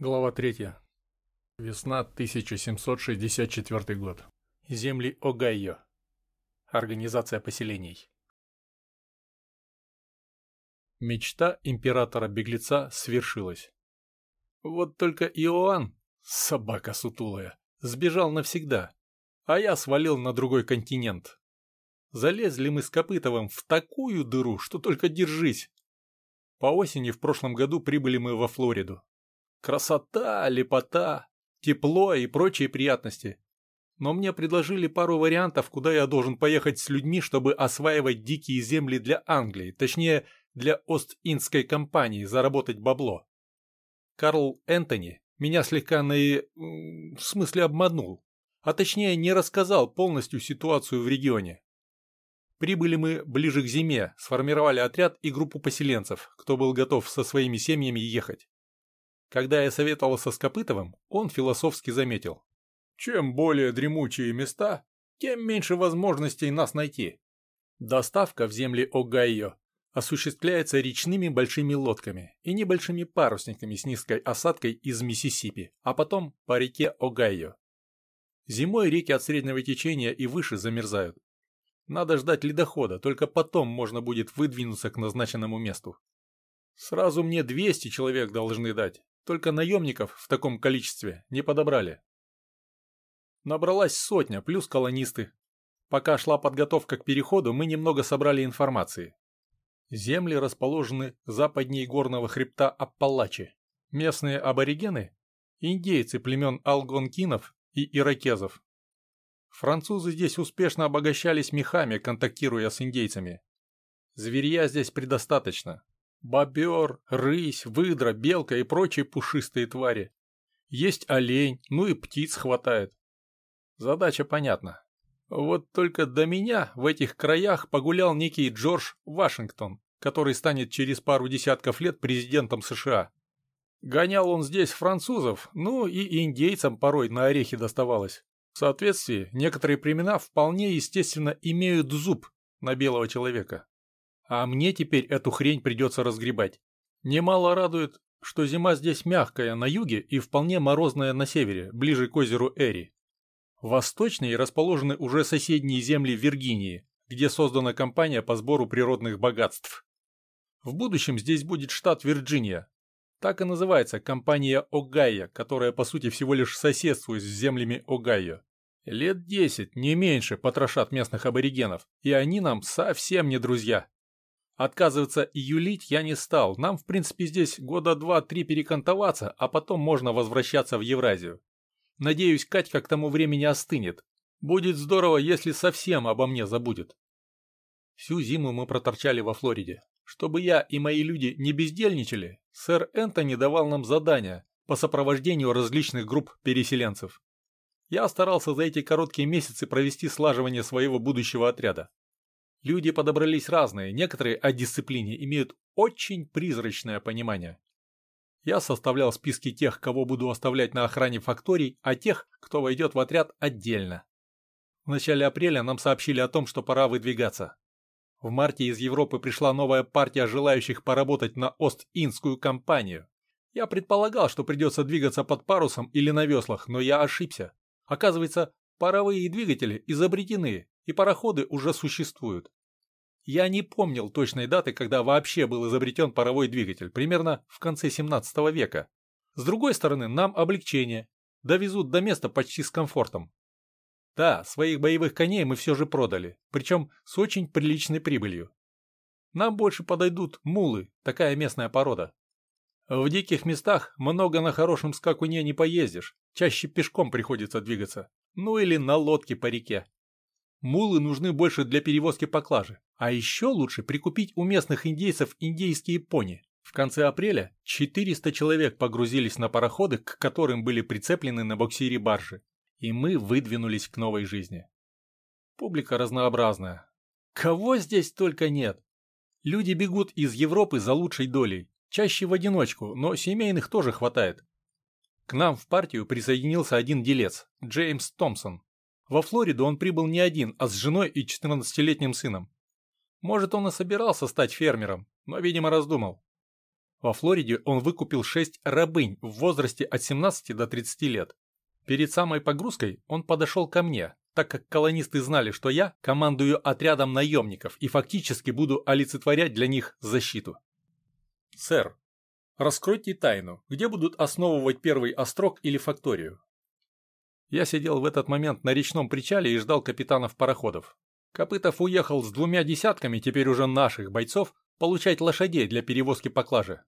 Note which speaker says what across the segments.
Speaker 1: Глава 3. Весна 1764 год. Земли Огайо. Организация поселений. Мечта императора-беглеца свершилась. Вот только Иоанн, собака сутулая, сбежал навсегда, а я свалил на другой континент. Залезли мы с Копытовым в такую дыру, что только держись. По осени в прошлом году прибыли мы во Флориду, Красота, лепота, тепло и прочие приятности. Но мне предложили пару вариантов, куда я должен поехать с людьми, чтобы осваивать дикие земли для Англии, точнее, для Ост-Индской компании, заработать бабло. Карл Энтони меня слегка на... в смысле обманул, а точнее не рассказал полностью ситуацию в регионе. Прибыли мы ближе к зиме, сформировали отряд и группу поселенцев, кто был готов со своими семьями ехать. Когда я советовался с Копытовым, он философски заметил. Чем более дремучие места, тем меньше возможностей нас найти. Доставка в земли Огайо осуществляется речными большими лодками и небольшими парусниками с низкой осадкой из Миссисипи, а потом по реке Огайо. Зимой реки от среднего течения и выше замерзают. Надо ждать ледохода, только потом можно будет выдвинуться к назначенному месту. Сразу мне 200 человек должны дать, только наемников в таком количестве не подобрали. Набралась сотня, плюс колонисты. Пока шла подготовка к переходу, мы немного собрали информации. Земли расположены западнее горного хребта Аппалачи. Местные аборигены – индейцы племен алгонкинов и иракезов. Французы здесь успешно обогащались мехами, контактируя с индейцами. Зверья здесь предостаточно, Бобер, рысь, выдра, белка и прочие пушистые твари. Есть олень, ну и птиц хватает. Задача понятна. Вот только до меня в этих краях погулял некий Джордж Вашингтон, который станет через пару десятков лет президентом США. Гонял он здесь французов, ну и индейцам порой на орехи доставалось. В соответствии, некоторые племена вполне естественно имеют зуб на белого человека. А мне теперь эту хрень придется разгребать. Немало радует, что зима здесь мягкая на юге и вполне морозная на севере, ближе к озеру Эри. Восточнее расположены уже соседние земли Виргинии, где создана компания по сбору природных богатств. В будущем здесь будет штат Вирджиния. Так и называется компания Огайо, которая по сути всего лишь соседствует с землями Огайо. Лет десять, не меньше, потрошат местных аборигенов, и они нам совсем не друзья. Отказываться и юлить я не стал. Нам, в принципе, здесь года два-три перекантоваться, а потом можно возвращаться в Евразию. Надеюсь, Катька к тому времени остынет. Будет здорово, если совсем обо мне забудет. Всю зиму мы проторчали во Флориде. Чтобы я и мои люди не бездельничали, сэр Энтони давал нам задания по сопровождению различных групп переселенцев. Я старался за эти короткие месяцы провести слаживание своего будущего отряда. Люди подобрались разные, некоторые о дисциплине имеют очень призрачное понимание. Я составлял списки тех, кого буду оставлять на охране факторий, а тех, кто войдет в отряд отдельно. В начале апреля нам сообщили о том, что пора выдвигаться. В марте из Европы пришла новая партия желающих поработать на Ост-Индскую компанию. Я предполагал, что придется двигаться под парусом или на веслах, но я ошибся. Оказывается, паровые двигатели изобретены, и пароходы уже существуют. Я не помнил точной даты, когда вообще был изобретен паровой двигатель, примерно в конце 17 века. С другой стороны, нам облегчение. Довезут до места почти с комфортом. Да, своих боевых коней мы все же продали, причем с очень приличной прибылью. Нам больше подойдут мулы, такая местная порода. В диких местах много на хорошем скакуне не поездишь, чаще пешком приходится двигаться, ну или на лодке по реке. Мулы нужны больше для перевозки поклажи. А еще лучше прикупить у местных индейцев индейские пони. В конце апреля 400 человек погрузились на пароходы, к которым были прицеплены на боксире баржи. И мы выдвинулись к новой жизни. Публика разнообразная. Кого здесь только нет. Люди бегут из Европы за лучшей долей. Чаще в одиночку, но семейных тоже хватает. К нам в партию присоединился один делец, Джеймс Томпсон. Во Флориду он прибыл не один, а с женой и 14-летним сыном. Может, он и собирался стать фермером, но, видимо, раздумал. Во Флориде он выкупил шесть рабынь в возрасте от 17 до 30 лет. Перед самой погрузкой он подошел ко мне, так как колонисты знали, что я командую отрядом наемников и фактически буду олицетворять для них защиту. «Сэр, раскройте тайну, где будут основывать первый острог или факторию?» Я сидел в этот момент на речном причале и ждал капитанов пароходов. Копытов уехал с двумя десятками теперь уже наших бойцов получать лошадей для перевозки поклажи.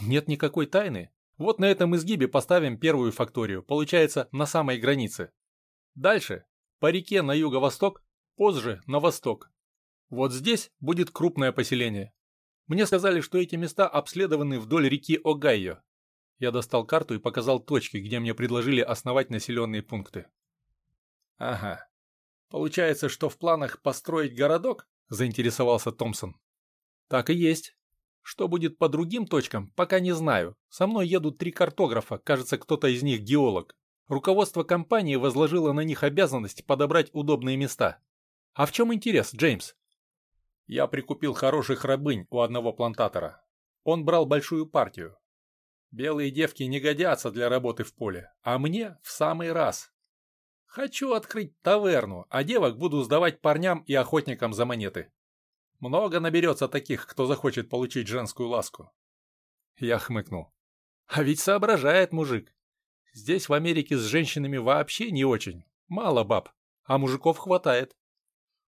Speaker 1: Нет никакой тайны. Вот на этом изгибе поставим первую факторию, получается на самой границе. Дальше, по реке на юго-восток, позже на восток. Вот здесь будет крупное поселение. Мне сказали, что эти места обследованы вдоль реки Огайо. Я достал карту и показал точки, где мне предложили основать населенные пункты. Ага. Получается, что в планах построить городок? Заинтересовался Томпсон. Так и есть. Что будет по другим точкам, пока не знаю. Со мной едут три картографа, кажется, кто-то из них геолог. Руководство компании возложило на них обязанность подобрать удобные места. А в чем интерес, Джеймс? Я прикупил хороших рабынь у одного плантатора. Он брал большую партию. Белые девки не годятся для работы в поле, а мне в самый раз. Хочу открыть таверну, а девок буду сдавать парням и охотникам за монеты. Много наберется таких, кто захочет получить женскую ласку. Я хмыкнул. А ведь соображает мужик. Здесь в Америке с женщинами вообще не очень. Мало баб, а мужиков хватает.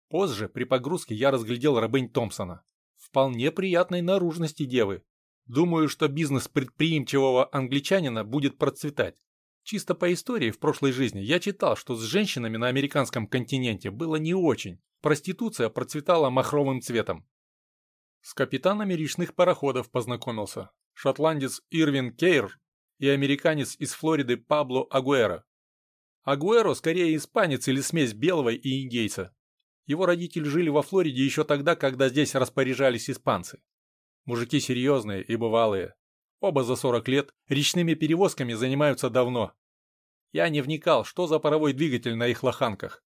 Speaker 1: Позже, при погрузке, я разглядел рабынь Томпсона. Вполне приятной наружности девы. Думаю, что бизнес предприимчивого англичанина будет процветать. Чисто по истории в прошлой жизни я читал, что с женщинами на американском континенте было не очень. Проституция процветала махровым цветом. С капитанами речных пароходов познакомился. Шотландец Ирвин Кейр и американец из Флориды Пабло Агуэро. Агуэро скорее испанец или смесь белого и индейца. Его родители жили во Флориде еще тогда, когда здесь распоряжались испанцы. Мужики серьезные и бывалые. Оба за 40 лет, речными перевозками занимаются давно. Я не вникал, что за паровой двигатель на их лоханках.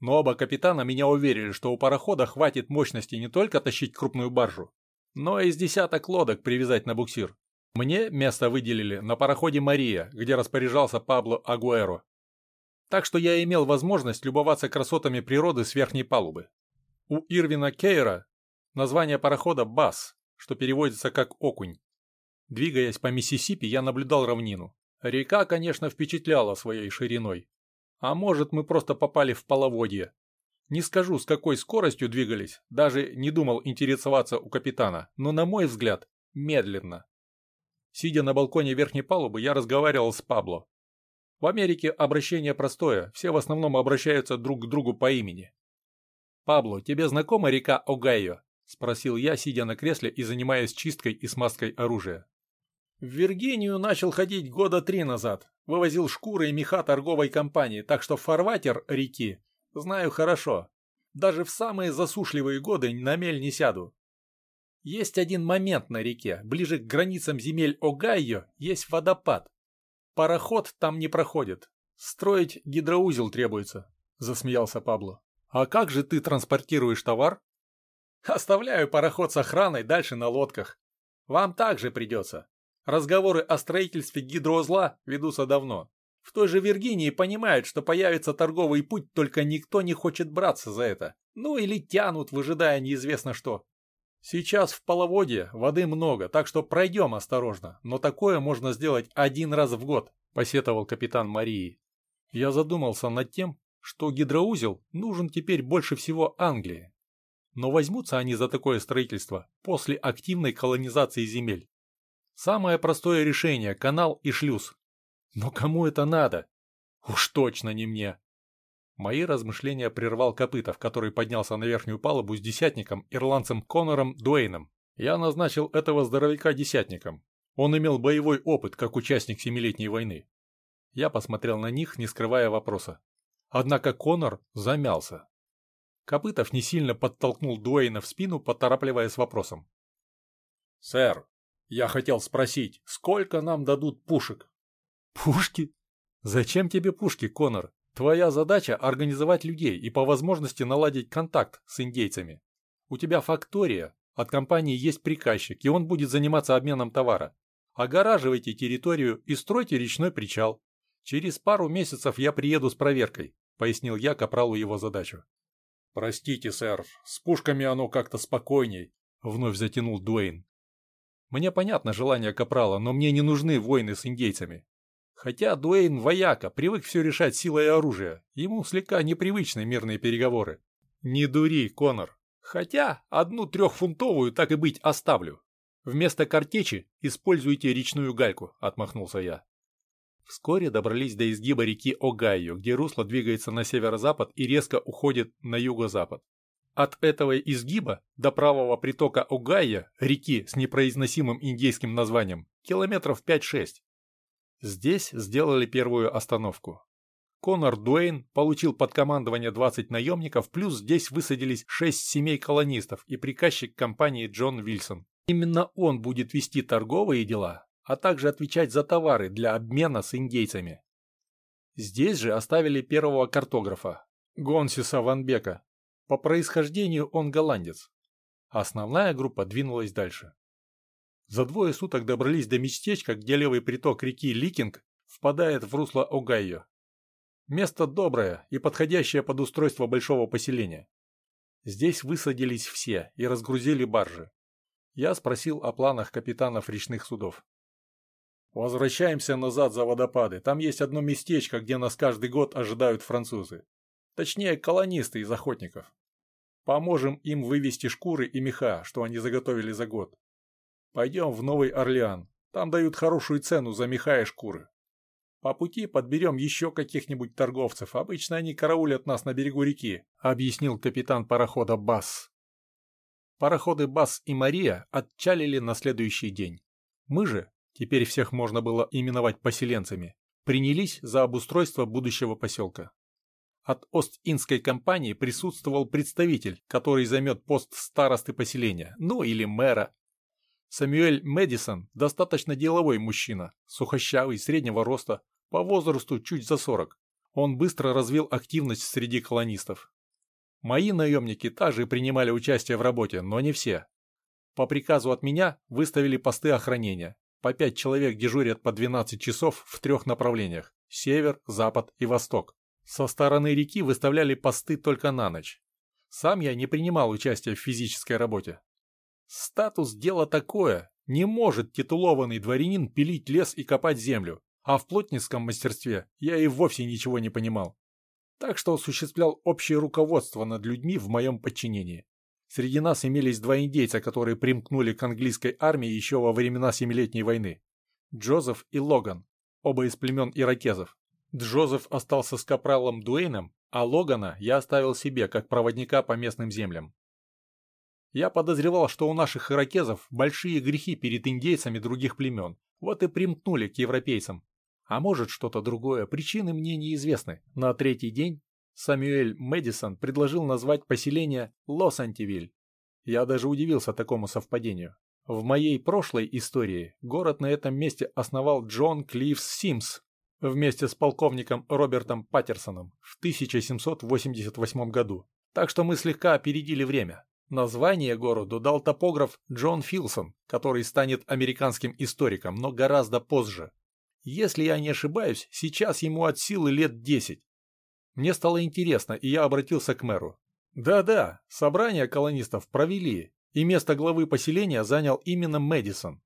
Speaker 1: Но оба капитана меня уверили, что у парохода хватит мощности не только тащить крупную баржу, но и с десяток лодок привязать на буксир. Мне место выделили на пароходе «Мария», где распоряжался Пабло Агуэро. Так что я имел возможность любоваться красотами природы с верхней палубы. У Ирвина Кейра название парохода «Бас», что переводится как «окунь». Двигаясь по Миссисипи, я наблюдал равнину. Река, конечно, впечатляла своей шириной. А может, мы просто попали в половодье. Не скажу, с какой скоростью двигались, даже не думал интересоваться у капитана, но, на мой взгляд, медленно. Сидя на балконе верхней палубы, я разговаривал с Пабло. В Америке обращение простое, все в основном обращаются друг к другу по имени. «Пабло, тебе знакома река Огайо?» – спросил я, сидя на кресле и занимаясь чисткой и смазкой оружия. «В Виргинию начал ходить года три назад. Вывозил шкуры и меха торговой компании, так что фарватер реки знаю хорошо. Даже в самые засушливые годы на мель не сяду. Есть один момент на реке, ближе к границам земель Огайо есть водопад. Пароход там не проходит. Строить гидроузел требуется, засмеялся Пабло. А как же ты транспортируешь товар? Оставляю пароход с охраной дальше на лодках. Вам также придется. Разговоры о строительстве гидроузла ведутся давно. В той же Виргинии понимают, что появится торговый путь, только никто не хочет браться за это. Ну или тянут, выжидая неизвестно что. Сейчас в половодье воды много, так что пройдем осторожно, но такое можно сделать один раз в год, посетовал капитан Марии. Я задумался над тем, что гидроузел нужен теперь больше всего Англии. Но возьмутся они за такое строительство после активной колонизации земель. Самое простое решение – канал и шлюз. Но кому это надо? Уж точно не мне. Мои размышления прервал Копытов, который поднялся на верхнюю палубу с десятником, ирландцем Конором Дуэйном. Я назначил этого здоровяка десятником. Он имел боевой опыт, как участник Семилетней войны. Я посмотрел на них, не скрывая вопроса. Однако Конор замялся. Копытов не сильно подтолкнул Дуэйна в спину, поторапливая с вопросом. «Сэр, я хотел спросить, сколько нам дадут пушек?» «Пушки? Зачем тебе пушки, Конор? Твоя задача – организовать людей и по возможности наладить контакт с индейцами. У тебя фактория, От компании есть приказчик, и он будет заниматься обменом товара. Огораживайте территорию и стройте речной причал. Через пару месяцев я приеду с проверкой», — пояснил я Капралу его задачу. «Простите, сэр, с пушками оно как-то спокойней», — вновь затянул Дуэйн. «Мне понятно желание Капрала, но мне не нужны войны с индейцами. Хотя Дуэйн вояка, привык все решать силой и оружием. Ему слегка непривычны мирные переговоры. Не дури, Конор. Хотя одну трехфунтовую так и быть оставлю. Вместо картечи используйте речную гальку, отмахнулся я. Вскоре добрались до изгиба реки Огайо, где русло двигается на северо-запад и резко уходит на юго-запад. От этого изгиба до правого притока Огайо, реки с непроизносимым индейским названием, километров 5-6. Здесь сделали первую остановку. Конор Дуэйн получил под командование 20 наемников, плюс здесь высадились 6 семей колонистов и приказчик компании Джон Вильсон. Именно он будет вести торговые дела, а также отвечать за товары для обмена с индейцами. Здесь же оставили первого картографа, Гонсиса Ванбека. По происхождению он голландец. Основная группа двинулась дальше. За двое суток добрались до местечка, где левый приток реки Ликинг впадает в русло Огайо. Место доброе и подходящее под устройство большого поселения. Здесь высадились все и разгрузили баржи. Я спросил о планах капитанов речных судов. «Возвращаемся назад за водопады. Там есть одно местечко, где нас каждый год ожидают французы. Точнее, колонисты из охотников. Поможем им вывести шкуры и меха, что они заготовили за год. Пойдем в Новый Орлеан. Там дают хорошую цену за меха и шкуры. По пути подберем еще каких-нибудь торговцев. Обычно они караулят нас на берегу реки», — объяснил капитан парохода Басс. Пароходы Басс и Мария отчалили на следующий день. Мы же, теперь всех можно было именовать поселенцами, принялись за обустройство будущего поселка. От Ост-Индской компании присутствовал представитель, который займет пост старосты поселения, ну или мэра, Самюэль Мэдисон достаточно деловой мужчина, сухощавый, среднего роста, по возрасту чуть за 40. Он быстро развил активность среди колонистов. Мои наемники также принимали участие в работе, но не все. По приказу от меня выставили посты охранения. По пять человек дежурят по 12 часов в трех направлениях – север, запад и восток. Со стороны реки выставляли посты только на ночь. Сам я не принимал участия в физической работе, Статус – дело такое. Не может титулованный дворянин пилить лес и копать землю, а в плотницком мастерстве я и вовсе ничего не понимал. Так что осуществлял общее руководство над людьми в моем подчинении. Среди нас имелись два индейца, которые примкнули к английской армии еще во времена Семилетней войны. Джозеф и Логан, оба из племен иракезов. Джозеф остался с капралом Дуэйном, а Логана я оставил себе как проводника по местным землям. Я подозревал, что у наших иракезов большие грехи перед индейцами других племен, вот и примкнули к европейцам. А может что-то другое, причины мне неизвестны. На третий день Самюэль Мэдисон предложил назвать поселение Лос-Антивиль. Я даже удивился такому совпадению. В моей прошлой истории город на этом месте основал Джон Клиффс Симс вместе с полковником Робертом Паттерсоном в 1788 году. Так что мы слегка опередили время. Название городу дал топограф Джон Филсон, который станет американским историком, но гораздо позже. Если я не ошибаюсь, сейчас ему от силы лет 10. Мне стало интересно, и я обратился к мэру. Да-да, собрание колонистов провели, и место главы поселения занял именно Мэдисон.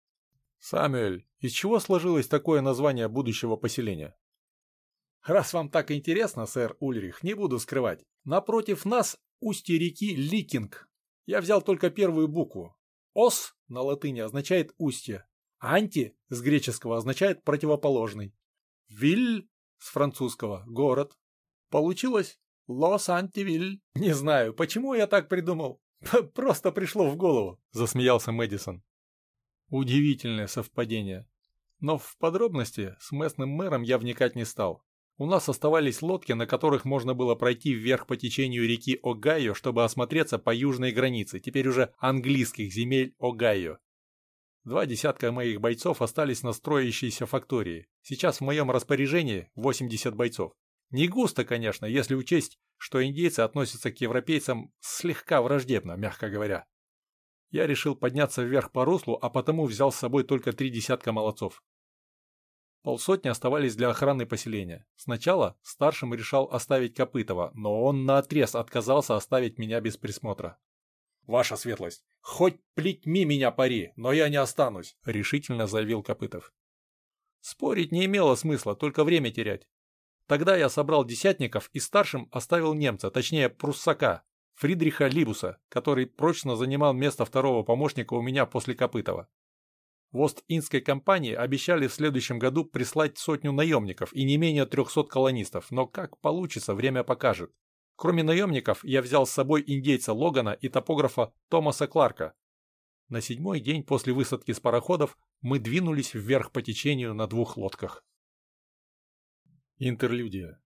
Speaker 1: Самюэль, из чего сложилось такое название будущего поселения? Раз вам так интересно, сэр Ульрих, не буду скрывать. Напротив нас устье реки Ликинг, я взял только первую букву. «Ос» на латыни означает «устье», «анти» с греческого означает «противоположный», «виль» с французского «город». Получилось «Лос-Антивиль». Не знаю, почему я так придумал. Просто пришло в голову, засмеялся Мэдисон. Удивительное совпадение. Но в подробности с местным мэром я вникать не стал. У нас оставались лодки, на которых можно было пройти вверх по течению реки Огайо, чтобы осмотреться по южной границе, теперь уже английских земель Огайо. Два десятка моих бойцов остались на строящейся фактории. Сейчас в моем распоряжении 80 бойцов. Не густо, конечно, если учесть, что индейцы относятся к европейцам слегка враждебно, мягко говоря. Я решил подняться вверх по руслу, а потому взял с собой только три десятка молодцов. Полсотни оставались для охраны поселения. Сначала старшим решал оставить Копытова, но он наотрез отказался оставить меня без присмотра. «Ваша светлость, хоть плетьми меня пари, но я не останусь», — решительно заявил Копытов. Спорить не имело смысла, только время терять. Тогда я собрал десятников и старшим оставил немца, точнее пруссака, Фридриха Либуса, который прочно занимал место второго помощника у меня после Копытова. В Ост-Индской компании обещали в следующем году прислать сотню наемников и не менее 300 колонистов, но как получится, время покажет. Кроме наемников, я взял с собой индейца Логана и топографа Томаса Кларка. На седьмой день после высадки с пароходов мы двинулись вверх по течению на двух лодках. Интерлюдия.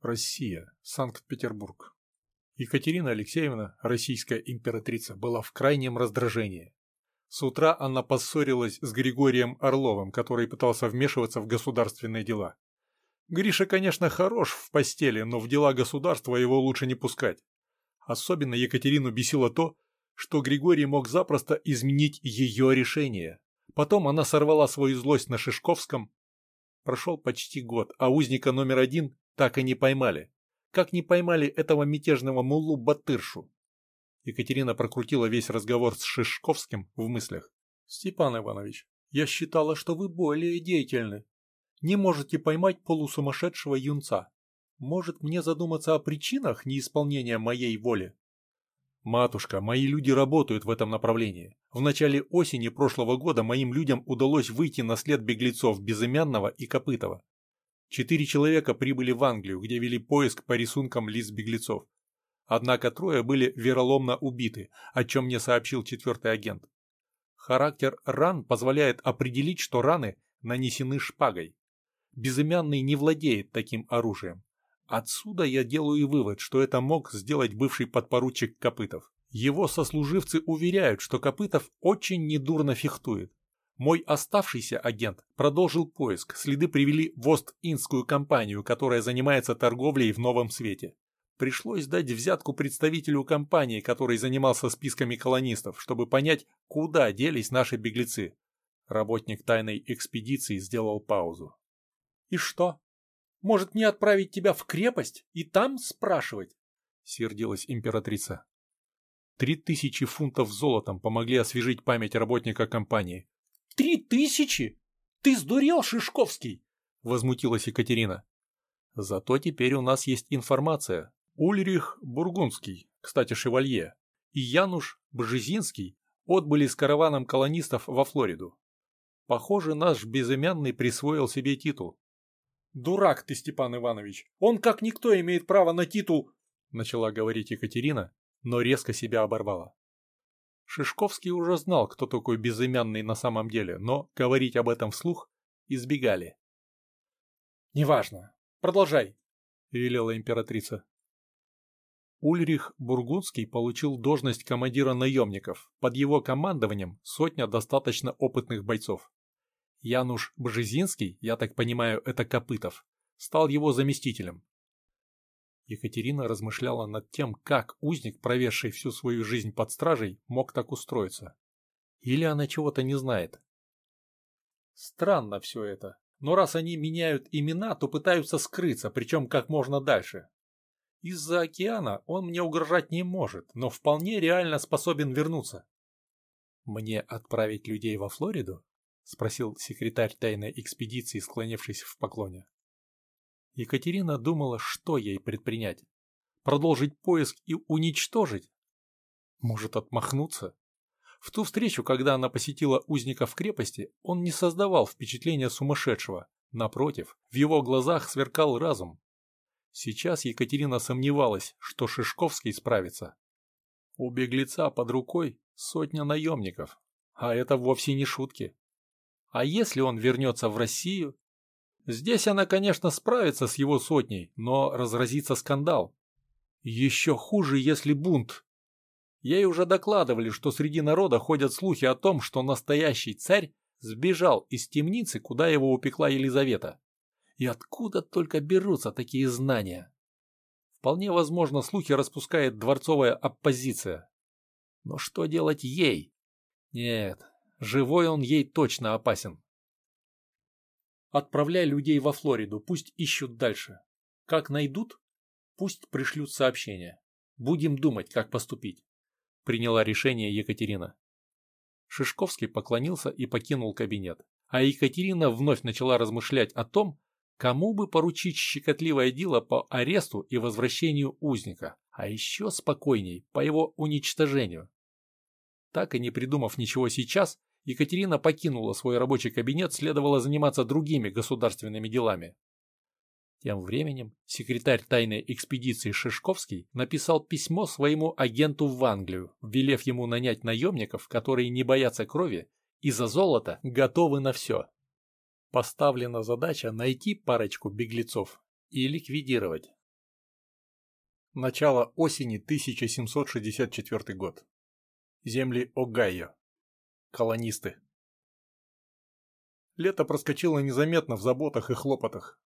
Speaker 1: Россия. Санкт-Петербург. Екатерина Алексеевна, российская императрица, была в крайнем раздражении. С утра она поссорилась с Григорием Орловым, который пытался вмешиваться в государственные дела. Гриша, конечно, хорош в постели, но в дела государства его лучше не пускать. Особенно Екатерину бесило то, что Григорий мог запросто изменить ее решение. Потом она сорвала свою злость на Шишковском. Прошел почти год, а узника номер один так и не поймали как не поймали этого мятежного муллу Батыршу. Екатерина прокрутила весь разговор с Шишковским в мыслях. «Степан Иванович, я считала, что вы более деятельны. Не можете поймать полусумасшедшего юнца. Может, мне задуматься о причинах неисполнения моей воли?» «Матушка, мои люди работают в этом направлении. В начале осени прошлого года моим людям удалось выйти на след беглецов Безымянного и Копытова. Четыре человека прибыли в Англию, где вели поиск по рисункам лиц беглецов. Однако трое были вероломно убиты, о чем мне сообщил четвертый агент. Характер ран позволяет определить, что раны нанесены шпагой. Безымянный не владеет таким оружием. Отсюда я делаю вывод, что это мог сделать бывший подпоручик Копытов. Его сослуживцы уверяют, что Копытов очень недурно фехтует. Мой оставшийся агент продолжил поиск, следы привели в Ост-Индскую компанию, которая занимается торговлей в новом свете. Пришлось дать взятку представителю компании, который занимался списками колонистов, чтобы понять, куда делись наши беглецы. Работник тайной экспедиции сделал паузу. «И что? Может, мне отправить тебя в крепость и там спрашивать?» — сердилась императрица. Три тысячи фунтов золотом помогли освежить память работника компании, Три тысячи? Ты сдурел, Шишковский? Возмутилась Екатерина. Зато теперь у нас есть информация. Ульрих Бургундский, кстати, шевалье, и Януш Бжезинский отбыли с караваном колонистов во Флориду. Похоже, наш безымянный присвоил себе титул. «Дурак ты, Степан Иванович! Он, как никто, имеет право на титул!» Начала говорить Екатерина, но резко себя оборвала. Шишковский уже знал, кто такой безымянный на самом деле, но говорить об этом вслух избегали. «Неважно. Продолжай», — велела императрица. Ульрих Бургундский получил должность командира наемников. Под его командованием сотня достаточно опытных бойцов. Януш Бжезинский, я так понимаю, это Копытов, стал его заместителем. Екатерина размышляла над тем, как узник, проведший всю свою жизнь под стражей, мог так устроиться. Или она чего-то не знает. Странно все это. Но раз они меняют имена, то пытаются скрыться, причем как можно дальше. Из-за океана он мне угрожать не может, но вполне реально способен вернуться. «Мне отправить людей во Флориду?» — спросил секретарь тайной экспедиции, склонившись в поклоне. Екатерина думала, что ей предпринять. Продолжить поиск и уничтожить? Может, отмахнуться? В ту встречу, когда она посетила узника в крепости, он не создавал впечатления сумасшедшего. Напротив, в его глазах сверкал разум. Сейчас Екатерина сомневалась, что Шишковский справится. У беглеца под рукой сотня наемников, а это вовсе не шутки. А если он вернется в Россию Здесь она, конечно, справится с его сотней, но разразится скандал. Еще хуже, если бунт. Ей уже докладывали, что среди народа ходят слухи о том, что настоящий царь сбежал из темницы, куда его упекла Елизавета. И откуда только берутся такие знания? Вполне возможно, слухи распускает дворцовая оппозиция. Но что делать ей? Нет, живой он ей точно опасен. Отправляй людей во Флориду, пусть ищут дальше. Как найдут, пусть пришлют сообщение. Будем думать, как поступить. Приняла решение Екатерина. Шишковский поклонился и покинул кабинет. А Екатерина вновь начала размышлять о том, кому бы поручить щекотливое дело по аресту и возвращению узника, а еще спокойней по его уничтожению. Так и не придумав ничего сейчас, Екатерина покинула свой рабочий кабинет, следовало заниматься другими государственными делами. Тем временем секретарь тайной экспедиции Шишковский написал письмо своему агенту в Англию, велев ему нанять наемников, которые не боятся крови и за золото готовы на все. Поставлена задача найти парочку беглецов и ликвидировать. Начало осени 1764 год. Земли Огайо. Колонисты. Лето проскочило незаметно в заботах и хлопотах.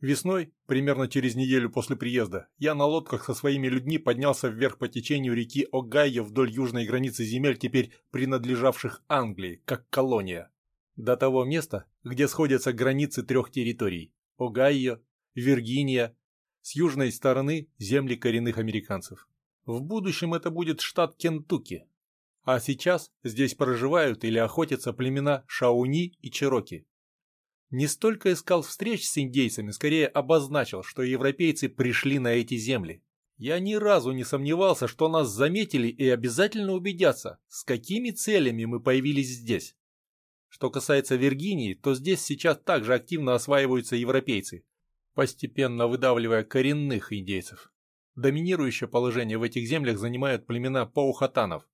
Speaker 1: Весной, примерно через неделю после приезда, я на лодках со своими людьми поднялся вверх по течению реки Огайо вдоль южной границы земель, теперь принадлежавших Англии, как колония. До того места, где сходятся границы трех территорий – Огайо, Виргиния, с южной стороны – земли коренных американцев. В будущем это будет штат Кентукки. А сейчас здесь проживают или охотятся племена Шауни и Чероки. Не столько искал встреч с индейцами, скорее обозначил, что европейцы пришли на эти земли. Я ни разу не сомневался, что нас заметили и обязательно убедятся, с какими целями мы появились здесь. Что касается Виргинии, то здесь сейчас также активно осваиваются европейцы, постепенно выдавливая коренных индейцев. Доминирующее положение в этих землях занимают племена паухатанов,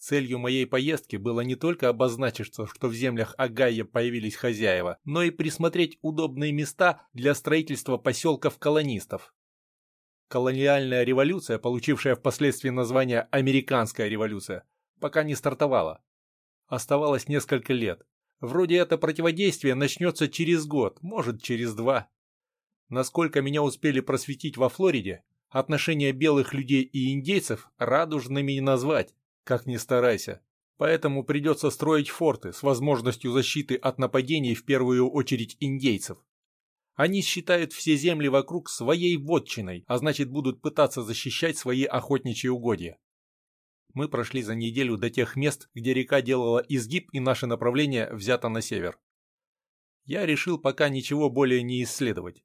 Speaker 1: Целью моей поездки было не только обозначиться, что в землях Агая появились хозяева, но и присмотреть удобные места для строительства поселков колонистов. Колониальная революция, получившая впоследствии название «Американская революция», пока не стартовала. Оставалось несколько лет. Вроде это противодействие начнется через год, может через два. Насколько меня успели просветить во Флориде, отношения белых людей и индейцев радужными не назвать как ни старайся. Поэтому придется строить форты с возможностью защиты от нападений в первую очередь индейцев. Они считают все земли вокруг своей вотчиной, а значит будут пытаться защищать свои охотничьи угодья. Мы прошли за неделю до тех мест, где река делала изгиб и наше направление взято на север. Я решил пока ничего более не исследовать.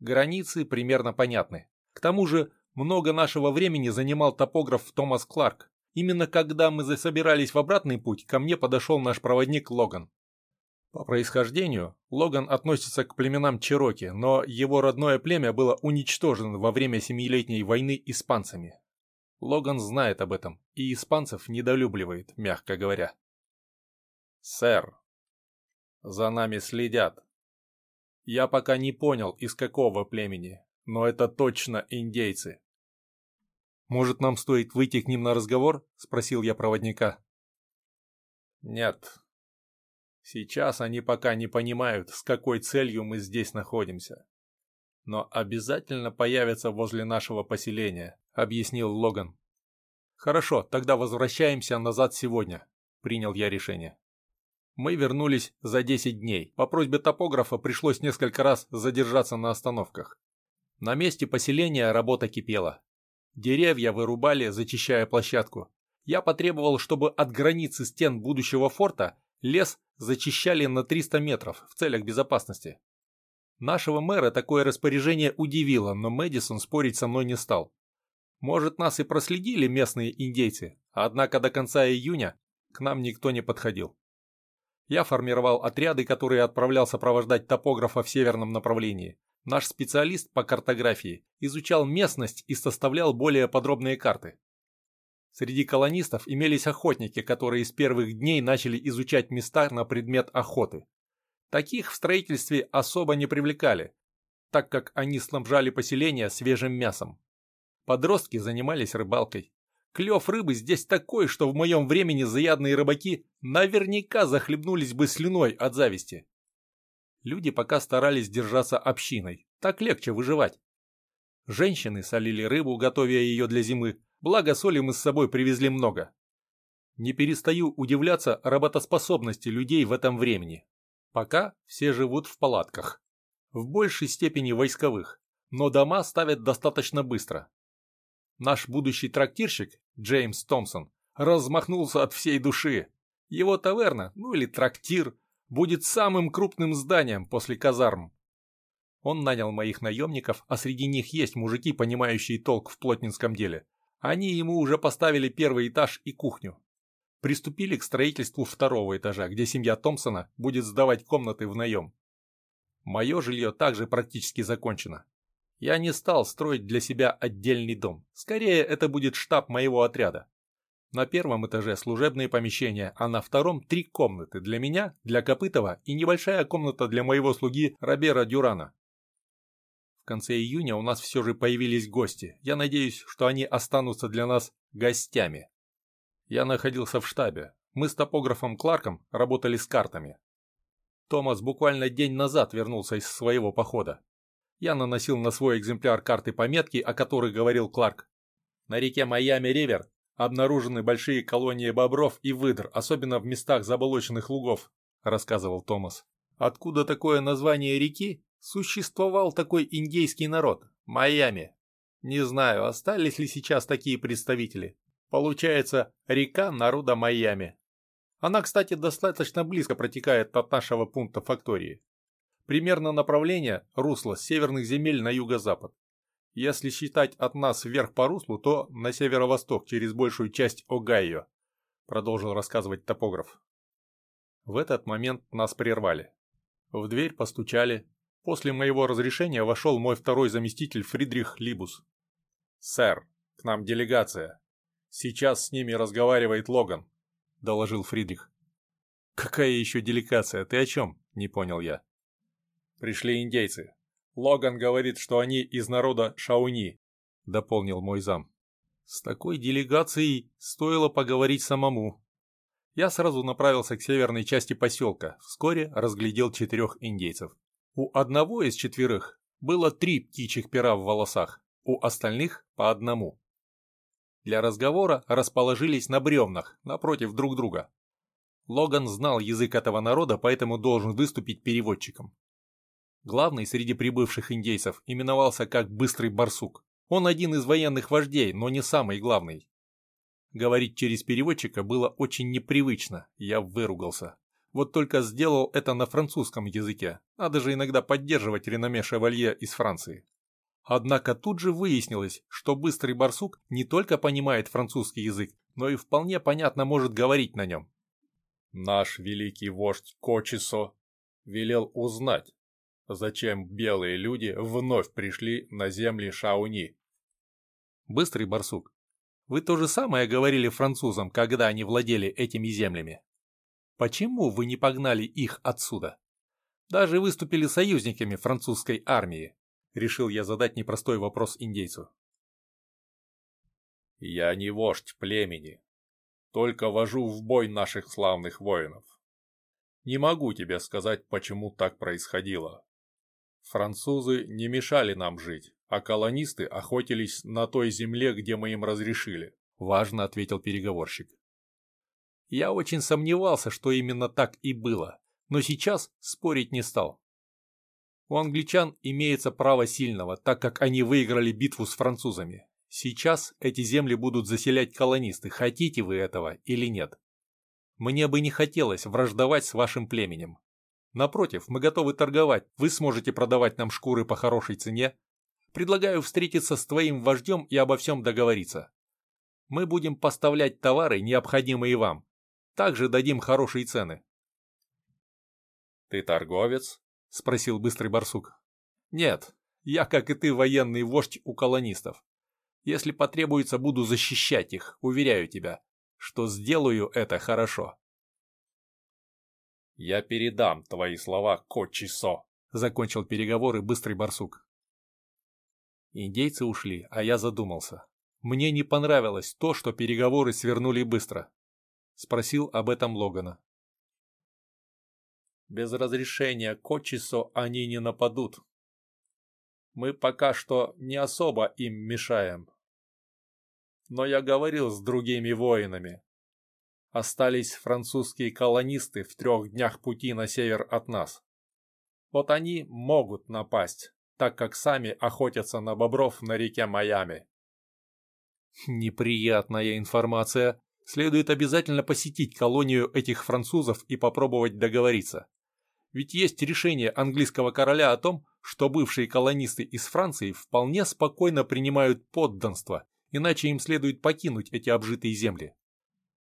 Speaker 1: Границы примерно понятны. К тому же много нашего времени занимал топограф Томас Кларк, Именно когда мы засобирались в обратный путь, ко мне подошел наш проводник Логан. По происхождению Логан относится к племенам Чероки, но его родное племя было уничтожено во время Семилетней войны испанцами. Логан знает об этом и испанцев недолюбливает, мягко говоря. «Сэр, за нами следят. Я пока не понял, из какого племени, но это точно индейцы. «Может, нам стоит выйти к ним на разговор?» – спросил я проводника. «Нет. Сейчас они пока не понимают, с какой целью мы здесь находимся. Но обязательно появятся возле нашего поселения», – объяснил Логан. «Хорошо, тогда возвращаемся назад сегодня», – принял я решение. Мы вернулись за 10 дней. По просьбе топографа пришлось несколько раз задержаться на остановках. На месте поселения работа кипела. Деревья вырубали, зачищая площадку. Я потребовал, чтобы от границы стен будущего форта лес зачищали на 300 метров в целях безопасности. Нашего мэра такое распоряжение удивило, но Мэдисон спорить со мной не стал. Может, нас и проследили местные индейцы, однако до конца июня к нам никто не подходил. Я формировал отряды, которые отправлял сопровождать топографа в северном направлении. Наш специалист по картографии изучал местность и составлял более подробные карты. Среди колонистов имелись охотники, которые с первых дней начали изучать места на предмет охоты. Таких в строительстве особо не привлекали, так как они снабжали поселение свежим мясом. Подростки занимались рыбалкой. Клев рыбы здесь такой, что в моем времени заядлые рыбаки наверняка захлебнулись бы слюной от зависти. Люди пока старались держаться общиной, так легче выживать. Женщины солили рыбу, готовя ее для зимы, Благо соли мы с собой привезли много. Не перестаю удивляться работоспособности людей в этом времени. Пока все живут в палатках. В большей степени войсковых, но дома ставят достаточно быстро. Наш будущий трактирщик, Джеймс Томпсон, размахнулся от всей души. Его таверна, ну или трактир, будет самым крупным зданием после казарм. Он нанял моих наемников, а среди них есть мужики, понимающие толк в плотницком деле. Они ему уже поставили первый этаж и кухню. Приступили к строительству второго этажа, где семья Томпсона будет сдавать комнаты в наем. Мое жилье также практически закончено. Я не стал строить для себя отдельный дом. Скорее, это будет штаб моего отряда. На первом этаже служебные помещения, а на втором три комнаты для меня, для Копытова и небольшая комната для моего слуги Робера Дюрана. В конце июня у нас все же появились гости. Я надеюсь, что они останутся для нас гостями. Я находился в штабе. Мы с топографом Кларком работали с картами. Томас буквально день назад вернулся из своего похода. Я наносил на свой экземпляр карты пометки, о которых говорил Кларк. На реке Майами-Ривер обнаружены большие колонии бобров и выдр, особенно в местах заболоченных лугов, рассказывал Томас. Откуда такое название реки? Существовал такой индейский народ – Майами. Не знаю, остались ли сейчас такие представители. Получается, река народа Майами. Она, кстати, достаточно близко протекает от нашего пункта фактории. Примерно направление – русло северных земель на юго-запад. Если считать от нас вверх по руслу, то на северо-восток через большую часть Огайо, продолжил рассказывать топограф. В этот момент нас прервали. В дверь постучали. После моего разрешения вошел мой второй заместитель Фридрих Либус. «Сэр, к нам делегация. Сейчас с ними разговаривает Логан», — доложил Фридрих. «Какая еще делегация? Ты о чем?» — не понял я. «Пришли индейцы. Логан говорит, что они из народа Шауни», — дополнил мой зам. С такой делегацией стоило поговорить самому. Я сразу направился к северной части поселка, вскоре разглядел четырех индейцев. У одного из четверых было три птичьих пера в волосах, у остальных по одному. Для разговора расположились на бревнах, напротив друг друга. Логан знал язык этого народа, поэтому должен выступить переводчиком. Главный среди прибывших индейцев именовался как Быстрый Барсук. Он один из военных вождей, но не самый главный. Говорить через переводчика было очень непривычно, я выругался. Вот только сделал это на французском языке. Надо же иногда поддерживать реноме шевалье из Франции. Однако тут же выяснилось, что Быстрый Барсук не только понимает французский язык, но и вполне понятно может говорить на нем. Наш великий вождь Кочесо велел узнать, зачем белые люди вновь пришли на земли Шауни. Быстрый барсук, вы то же самое говорили французам, когда они владели этими землями. Почему вы не погнали их отсюда? Даже выступили союзниками французской армии. Решил я задать непростой вопрос индейцу. Я не вождь племени, только вожу в бой наших славных воинов. Не могу тебе сказать, почему так происходило. Французы не мешали нам жить, а колонисты охотились на той земле, где мы им разрешили», – важно ответил переговорщик. Я очень сомневался, что именно так и было, но сейчас спорить не стал. У англичан имеется право сильного, так как они выиграли битву с французами. Сейчас эти земли будут заселять колонисты, хотите вы этого или нет. Мне бы не хотелось враждовать с вашим племенем, Напротив, мы готовы торговать, вы сможете продавать нам шкуры по хорошей цене. Предлагаю встретиться с твоим вождем и обо всем договориться. Мы будем поставлять товары, необходимые вам. Также дадим хорошие цены. «Ты торговец?» – спросил быстрый барсук. «Нет, я, как и ты, военный вождь у колонистов. Если потребуется, буду защищать их, уверяю тебя, что сделаю это хорошо». «Я передам твои слова Кочисо», — закончил переговоры быстрый барсук. Индейцы ушли, а я задумался. Мне не понравилось то, что переговоры свернули быстро. Спросил об этом Логана. Без разрешения Кочисо они не нападут. Мы пока что не особо им мешаем. Но я говорил с другими воинами. Остались французские колонисты в трех днях пути на север от нас. Вот они могут напасть, так как сами охотятся на бобров на реке Майами. Неприятная информация. Следует обязательно посетить колонию этих французов и попробовать договориться. Ведь есть решение английского короля о том, что бывшие колонисты из Франции вполне спокойно принимают подданство, иначе им следует покинуть эти обжитые земли.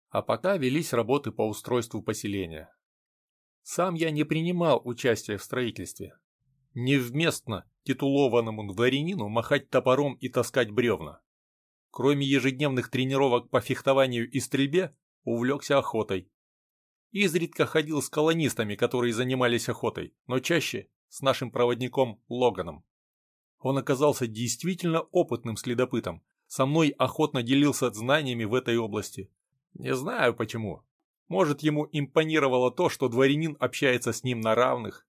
Speaker 1: А пока велись работы по устройству поселения. Сам я не принимал участия в строительстве. Невместно титулованному дворянину махать топором и таскать бревна. Кроме ежедневных тренировок по фехтованию и стрельбе, увлекся охотой. Изредка ходил с колонистами, которые занимались охотой, но чаще с нашим проводником Логаном. Он оказался действительно опытным следопытом, со мной охотно делился знаниями в этой области. Не знаю почему. Может, ему импонировало то, что дворянин общается с ним на равных.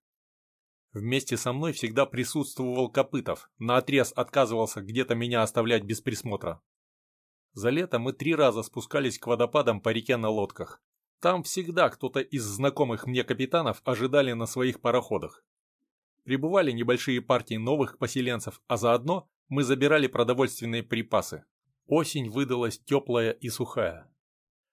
Speaker 1: Вместе со мной всегда присутствовал Копытов, наотрез отказывался где-то меня оставлять без присмотра. За лето мы три раза спускались к водопадам по реке на лодках. Там всегда кто-то из знакомых мне капитанов ожидали на своих пароходах. Прибывали небольшие партии новых поселенцев, а заодно мы забирали продовольственные припасы. Осень выдалась теплая и сухая.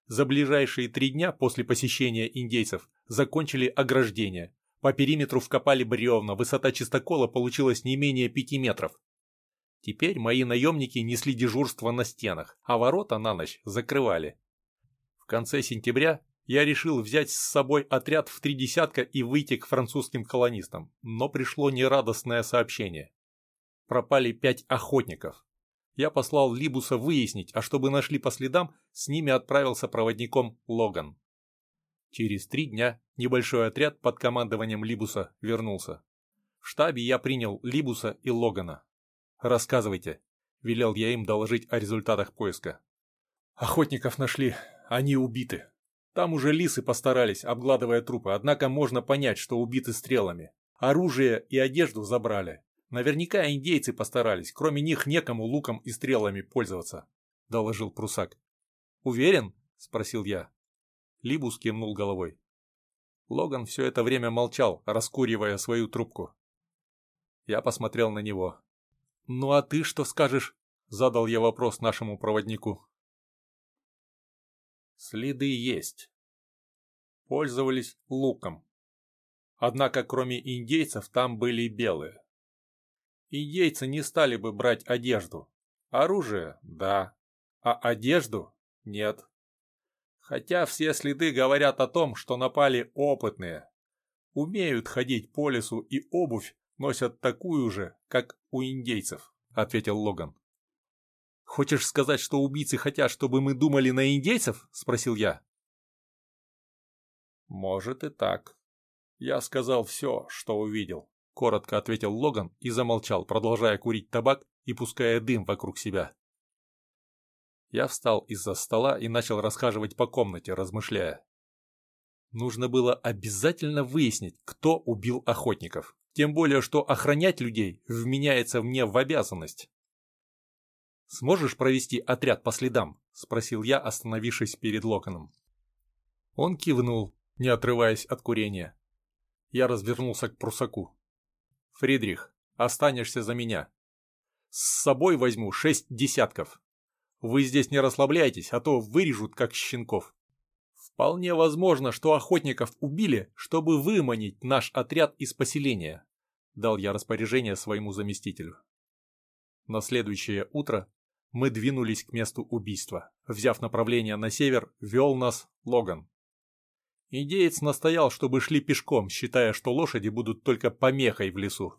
Speaker 1: За ближайшие три дня после посещения индейцев закончили ограждение. По периметру вкопали бревна, высота чистокола получилась не менее пяти метров. Теперь мои наемники несли дежурство на стенах, а ворота на ночь закрывали. В конце сентября я решил взять с собой отряд в три десятка и выйти к французским колонистам, но пришло нерадостное сообщение. Пропали пять охотников. Я послал Либуса выяснить, а чтобы нашли по следам, с ними отправился проводником Логан. Через три дня небольшой отряд под командованием Либуса вернулся. В штабе я принял Либуса и Логана. «Рассказывайте», — велел я им доложить о результатах поиска. «Охотников нашли, они убиты», там уже лисы постарались, обгладывая трупы, однако можно понять, что убиты стрелами. Оружие и одежду забрали. Наверняка индейцы постарались, кроме них некому луком и стрелами пользоваться, — доложил прусак. «Уверен?» — спросил я. Либус кивнул головой. Логан все это время молчал, раскуривая свою трубку. Я посмотрел на него. «Ну а ты что скажешь?» — задал я вопрос нашему проводнику. Следы есть. Пользовались луком. Однако кроме индейцев там были белые. Индейцы не стали бы брать одежду. Оружие – да, а одежду – нет. Хотя все следы говорят о том, что напали опытные. Умеют ходить по лесу и обувь носят такую же, как у индейцев, ответил Логан. «Хочешь сказать, что убийцы хотят, чтобы мы думали на индейцев?» – спросил я. «Может и так. Я сказал все, что увидел», – коротко ответил Логан и замолчал, продолжая курить табак и пуская дым вокруг себя. Я встал из-за стола и начал расхаживать по комнате, размышляя. Нужно было обязательно выяснить, кто убил охотников. Тем более, что охранять людей вменяется мне в обязанность. «Сможешь провести отряд по следам?» – спросил я, остановившись перед Локоном. Он кивнул, не отрываясь от курения. Я развернулся к прусаку. «Фридрих, останешься за меня. С собой возьму шесть десятков. Вы здесь не расслабляйтесь, а то вырежут, как щенков. Вполне возможно, что охотников убили, чтобы выманить наш отряд из поселения», – дал я распоряжение своему заместителю. На следующее утро мы двинулись к месту убийства. Взяв направление на север, вел нас Логан. Индеец настоял, чтобы шли пешком, считая, что лошади будут только помехой в лесу.